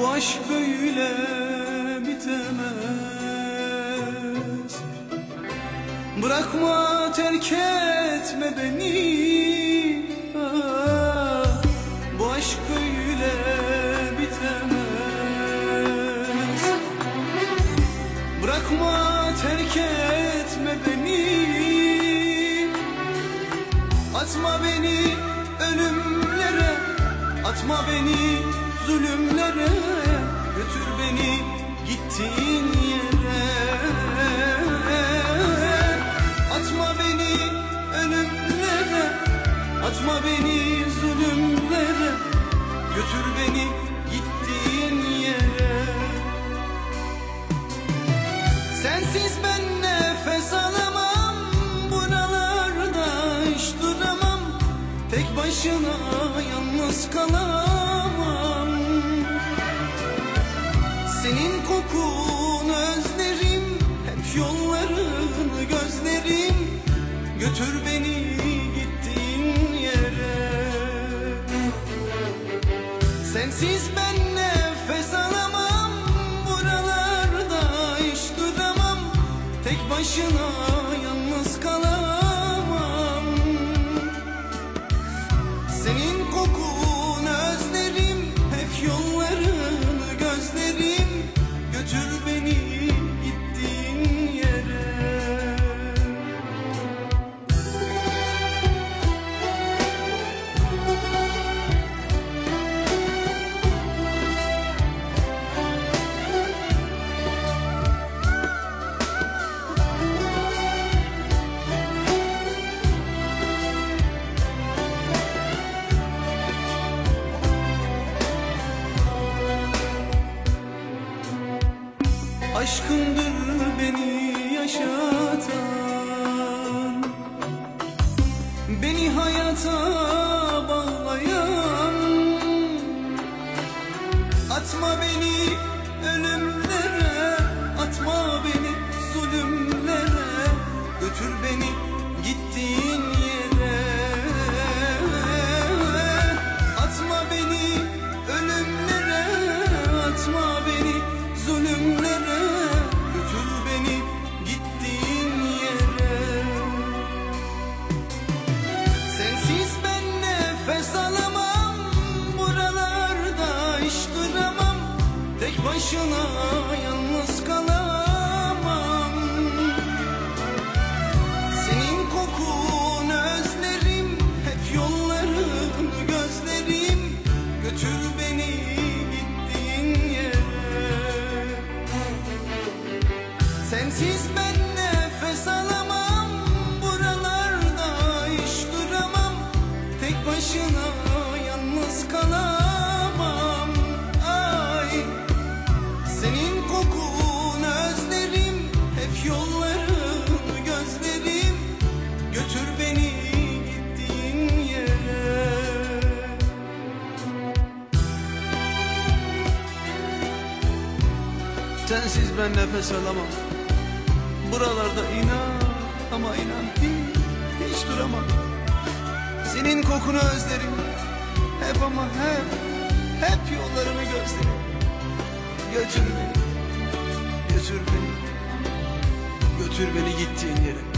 Bu aşk böyle bitemez. Bırakma terk etme beni. Ah, Bu aşk böyle bitemez. Bırakma terk etme beni. Atma beni ölümlere. Atma beni zulümlere Götür beni gittiğin yere. Atma beni ölümlere Atma beni zulümlere Götür beni gittiğin yere. Sensiz ben nefes alamam Buralarda hiç duramam. Tek başına yalnız kalamam Kokunu özlerim Hep yollarını gözlerim. Götür beni gittiğin yere. Sensiz ben nefes alamam Buralarda hiç duramam. Tek başına Götür Aşkındır beni yaşatan. Beni hayata bağlayan. Atma beni ölümlere Atma beni başına Sensiz ben nefes alamam. Buralarda inan ama inan hiç, hiç duramam. Senin kokunu özlerim. Hep ama hep Hep yollarını gözlerim. Götür beni Götür beni. Götür beni gittiğin yere